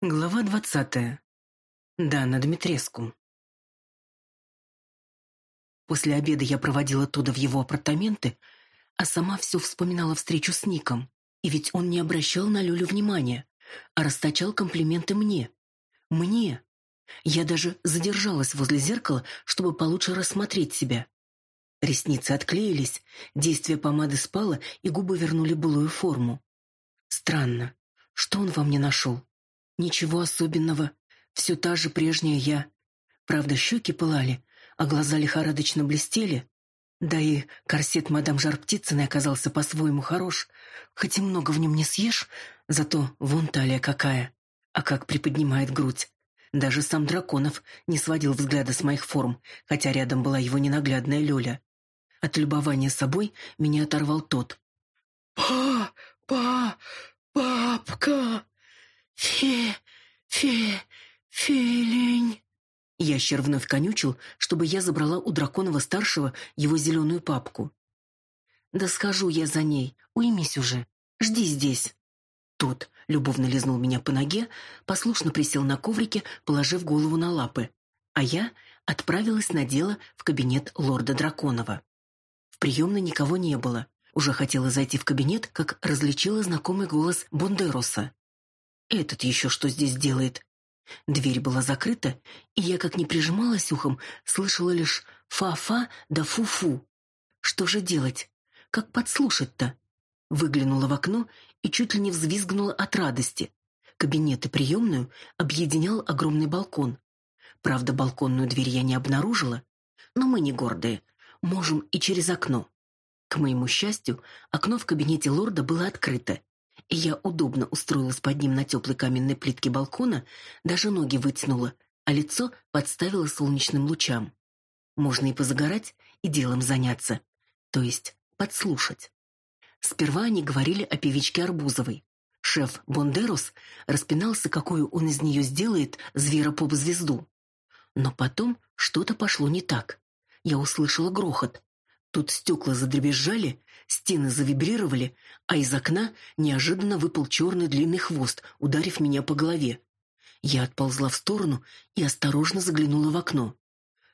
Глава двадцатая. Дана Дмитреску. После обеда я проводила туда в его апартаменты, а сама все вспоминала встречу с Ником. И ведь он не обращал на Люлю внимания, а расточал комплименты мне. Мне. Я даже задержалась возле зеркала, чтобы получше рассмотреть себя. Ресницы отклеились, действие помады спало, и губы вернули былую форму. Странно. Что он во мне нашел? Ничего особенного. Все та же прежняя я. Правда, щеки пылали, а глаза лихорадочно блестели. Да и корсет мадам Жар-Птицыной оказался по-своему хорош. Хоть и много в нем не съешь, зато вон талия какая. А как приподнимает грудь. Даже сам Драконов не сводил взгляда с моих форм, хотя рядом была его ненаглядная Лёля. От любования собой меня оторвал тот. «Па! Па! Папка!» «Фе... фе... фелень...» Ящер вновь конючил, чтобы я забрала у драконова-старшего его зеленую папку. «Да схожу я за ней, уймись уже, жди здесь». Тот любовно лизнул меня по ноге, послушно присел на коврике, положив голову на лапы, а я отправилась на дело в кабинет лорда Драконова. В приемной никого не было. Уже хотела зайти в кабинет, как различила знакомый голос Бондероса. Этот еще что здесь делает? Дверь была закрыта, и я, как не прижималась ухом, слышала лишь «фа-фа» да «фу-фу». Что же делать? Как подслушать-то? Выглянула в окно и чуть ли не взвизгнула от радости. Кабинет и приемную объединял огромный балкон. Правда, балконную дверь я не обнаружила, но мы не гордые, можем и через окно. К моему счастью, окно в кабинете лорда было открыто, и я удобно устроилась под ним на теплой каменной плитке балкона, даже ноги вытянула, а лицо подставила солнечным лучам. Можно и позагорать, и делом заняться, то есть подслушать. Сперва они говорили о певичке Арбузовой. Шеф Бондерос распинался, какую он из нее сделает зверопоп-звезду. Но потом что-то пошло не так. Я услышала грохот. Тут стекла задребезжали, стены завибрировали, а из окна неожиданно выпал черный длинный хвост, ударив меня по голове. Я отползла в сторону и осторожно заглянула в окно.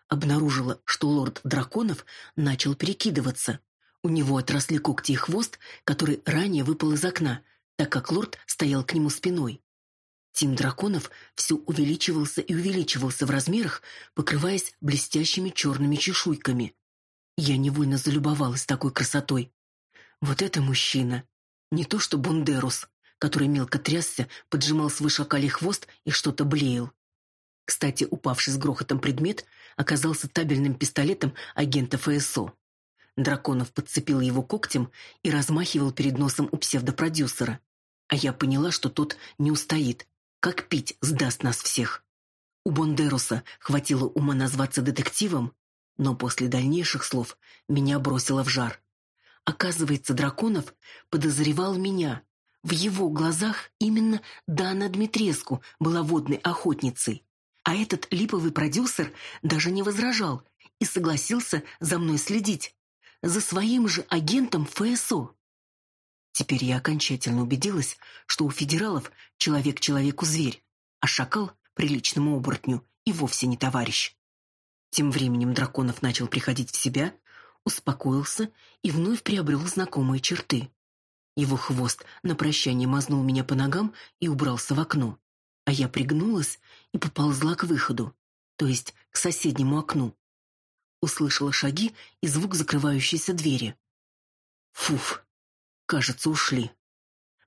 Обнаружила, что лорд драконов начал перекидываться. У него отросли когти и хвост, который ранее выпал из окна, так как лорд стоял к нему спиной. Тим драконов все увеличивался и увеличивался в размерах, покрываясь блестящими черными чешуйками. Я невольно залюбовалась такой красотой. Вот это мужчина! Не то что Бундерус, который мелко трясся, поджимал свой шакалий хвост и что-то блеял. Кстати, упавший с грохотом предмет оказался табельным пистолетом агента ФСО. Драконов подцепил его когтем и размахивал перед носом у псевдопродюсера. А я поняла, что тот не устоит. Как пить сдаст нас всех. У Бондеруса хватило ума назваться детективом, но после дальнейших слов меня бросило в жар. Оказывается, Драконов подозревал меня. В его глазах именно Дана Дмитреску была водной охотницей. А этот липовый продюсер даже не возражал и согласился за мной следить. За своим же агентом ФСО. Теперь я окончательно убедилась, что у федералов человек человеку зверь, а шакал приличному оборотню и вовсе не товарищ. Тем временем Драконов начал приходить в себя, успокоился и вновь приобрел знакомые черты. Его хвост на прощание мазнул меня по ногам и убрался в окно, а я пригнулась и поползла к выходу, то есть к соседнему окну. Услышала шаги и звук закрывающейся двери. Фуф, кажется, ушли.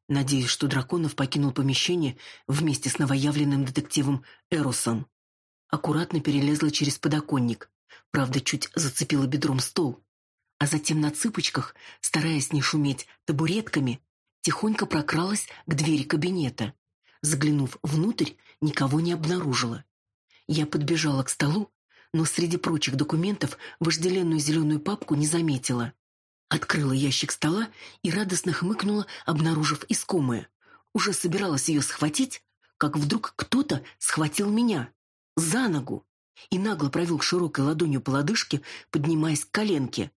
Надеюсь, что Драконов покинул помещение вместе с новоявленным детективом Эросом аккуратно перелезла через подоконник, правда, чуть зацепила бедром стол, а затем на цыпочках, стараясь не шуметь табуретками, тихонько прокралась к двери кабинета. Заглянув внутрь, никого не обнаружила. Я подбежала к столу, но среди прочих документов вожделенную зеленую папку не заметила. Открыла ящик стола и радостно хмыкнула, обнаружив искомое. Уже собиралась ее схватить, как вдруг кто-то схватил меня за ногу и нагло провел широкой ладонью по лодыжке, поднимаясь к коленке.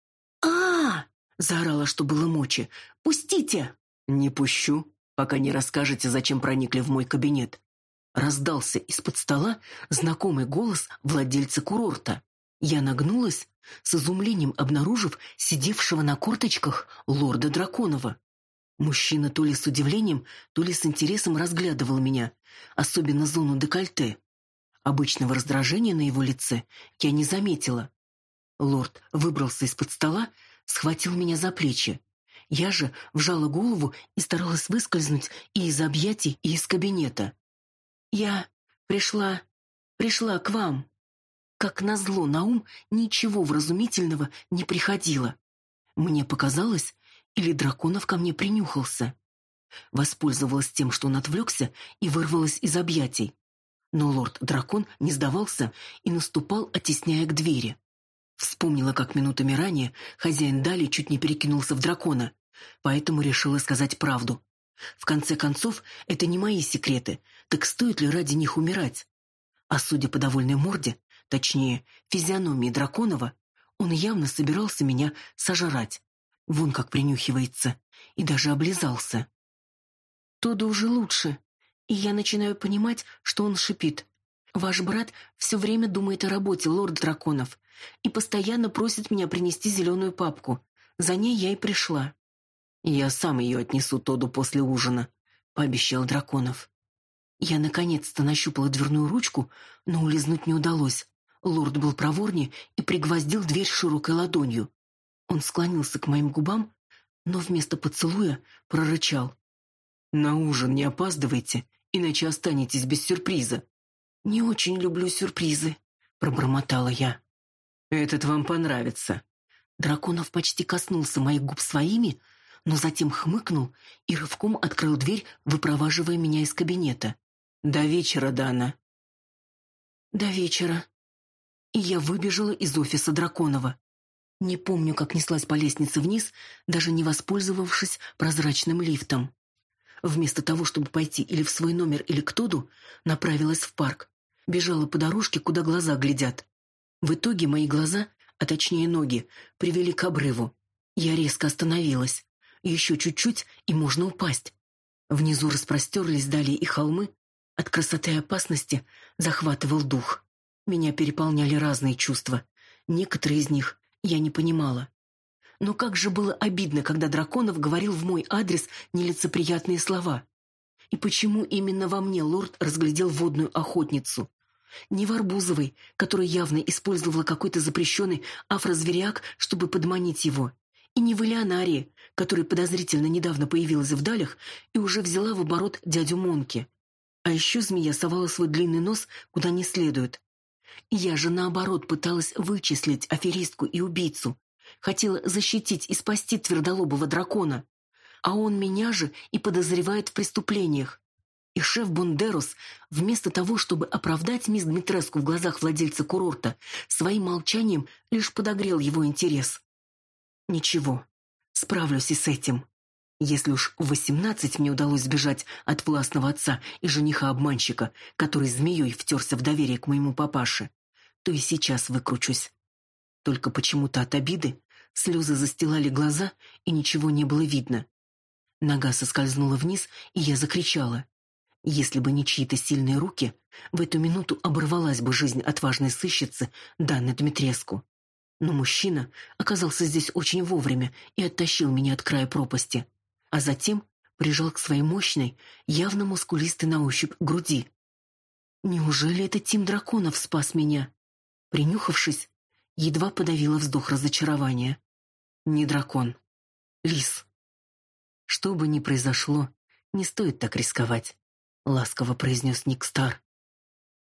а, Заорала, что было мочи. «Пустите!» «Не пущу, пока не расскажете, зачем проникли в мой кабинет». Раздался из-под стола знакомый голос владельца курорта. Я нагнулась, с изумлением обнаружив сидевшего на корточках лорда Драконова. Мужчина то ли с удивлением, то ли с интересом разглядывал меня, особенно зону декольте. Обычного раздражения на его лице я не заметила. Лорд выбрался из-под стола, схватил меня за плечи. Я же вжала голову и старалась выскользнуть и из объятий, и из кабинета. «Я пришла, пришла к вам». Как назло на ум ничего вразумительного не приходило. Мне показалось, или Драконов ко мне принюхался. Воспользовалась тем, что он отвлекся, и вырвалась из объятий. Но лорд-дракон не сдавался и наступал, оттесняя к двери. Вспомнила, как минутами ранее хозяин Дали чуть не перекинулся в дракона, поэтому решила сказать правду. В конце концов, это не мои секреты, так стоит ли ради них умирать? А судя по довольной морде, точнее, физиономии Драконова, он явно собирался меня сожрать. Вон как принюхивается, и даже облизался. Тоду уже лучше, и я начинаю понимать, что он шипит. Ваш брат все время думает о работе, лорд Драконов, и постоянно просит меня принести зеленую папку. За ней я и пришла. Я сам ее отнесу Тоду после ужина, пообещал Драконов. Я наконец-то нащупала дверную ручку, но улизнуть не удалось. Лорд был проворнее и пригвоздил дверь широкой ладонью. Он склонился к моим губам, но вместо поцелуя прорычал: "На ужин не опаздывайте, иначе останетесь без сюрприза". "Не очень люблю сюрпризы", пробормотала я. Этот вам понравится. Драконов почти коснулся моих губ своими, но затем хмыкнул и рывком открыл дверь, выпроваживая меня из кабинета. До вечера, Дана. До вечера. И я выбежала из офиса Драконова. Не помню, как неслась по лестнице вниз, даже не воспользовавшись прозрачным лифтом. Вместо того, чтобы пойти или в свой номер, или к Тоду, направилась в парк. Бежала по дорожке, куда глаза глядят. В итоге мои глаза, а точнее ноги, привели к обрыву. Я резко остановилась. Еще чуть-чуть, и можно упасть. Внизу распростерлись далее и холмы. От красоты и опасности захватывал дух. Меня переполняли разные чувства. Некоторые из них я не понимала. Но как же было обидно, когда Драконов говорил в мой адрес нелицеприятные слова. И почему именно во мне лорд разглядел водную охотницу? Не в Арбузовой, которая явно использовала какой-то запрещенный афрозверяк, чтобы подманить его. И не в Элеонарии, которая подозрительно недавно появилась в далях и уже взяла в оборот дядю Монки. А еще змея совала свой длинный нос куда не следует. Я же, наоборот, пыталась вычислить аферистку и убийцу. Хотела защитить и спасти твердолобого дракона. А он меня же и подозревает в преступлениях. И шеф Бондерос, вместо того, чтобы оправдать мисс Дмитреску в глазах владельца курорта, своим молчанием лишь подогрел его интерес. Ничего, справлюсь и с этим. Если уж в восемнадцать мне удалось сбежать от властного отца и жениха-обманщика, который змеей втерся в доверие к моему папаше, то и сейчас выкручусь. Только почему-то от обиды слезы застилали глаза, и ничего не было видно. Нога соскользнула вниз, и я закричала. Если бы не чьи-то сильные руки, в эту минуту оборвалась бы жизнь отважной сыщицы Данны Дмитреску. Но мужчина оказался здесь очень вовремя и оттащил меня от края пропасти, а затем прижал к своей мощной, явно мускулистой на ощупь груди. Неужели это Тим Драконов спас меня? Принюхавшись, едва подавила вздох разочарования. Не дракон. Лис. Что бы ни произошло, не стоит так рисковать ласково произнес Ник Стар.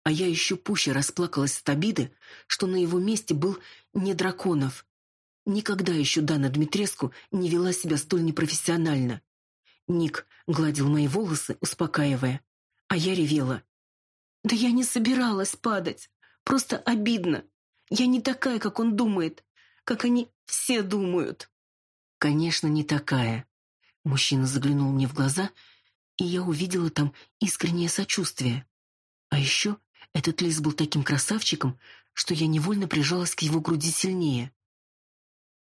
А я еще пуще расплакалась от обиды, что на его месте был не Драконов. Никогда еще Дана Дмитреску не вела себя столь непрофессионально. Ник гладил мои волосы, успокаивая, а я ревела. Да я не собиралась падать, просто обидно. Я не такая, как он думает, как они все думают. Конечно, не такая. Мужчина заглянул мне в глаза и я увидела там искреннее сочувствие. А еще этот лис был таким красавчиком, что я невольно прижалась к его груди сильнее.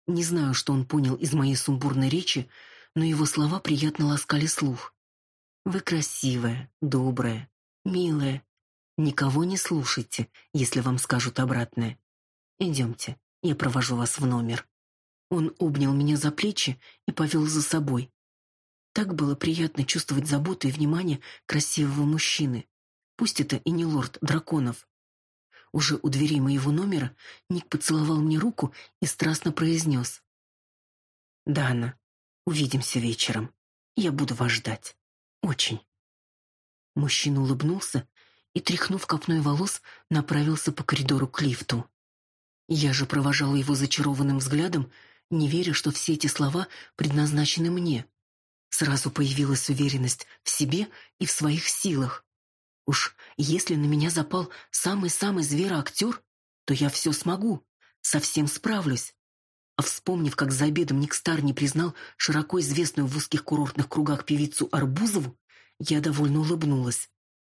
Не знаю, что он понял из моей сумбурной речи, но его слова приятно ласкали слух. Вы красивая, добрая, милая. Никого не слушайте, если вам скажут обратное. Идемте, я провожу вас в номер. Он обнял меня за плечи и повел за собой. Так было приятно чувствовать заботу и внимание красивого мужчины. Пусть это и не лорд драконов. Уже у двери моего номера Ник поцеловал мне руку и страстно произнес. «Дана, увидимся вечером. Я буду вас ждать. Очень». Мужчина улыбнулся и, тряхнув копной волос, направился по коридору к лифту. Я же провожала его зачарованным взглядом, не веря, что все эти слова предназначены мне. Сразу появилась уверенность в себе и в своих силах. Уж если на меня запал самый-самый звероактер, то я все смогу, совсем справлюсь. А вспомнив, как за обедом Никстар не признал широко известную в узких курортных кругах певицу Арбузову, я довольно улыбнулась.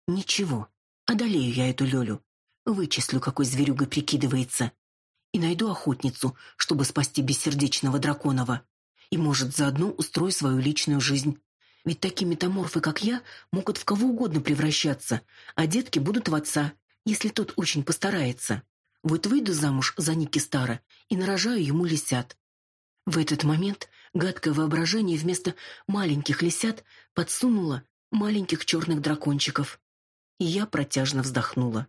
Ничего, одолею я эту Лёлю. Вычислю, какой зверюгой прикидывается и найду охотницу, чтобы спасти бессердечного драконова. И, может, заодно устрою свою личную жизнь. Ведь такие метаморфы, как я, могут в кого угодно превращаться, а детки будут в отца, если тот очень постарается. Вот выйду замуж за Ники Стара и нарожаю ему лисят. В этот момент гадкое воображение вместо маленьких лисят подсунуло маленьких черных дракончиков. И я протяжно вздохнула.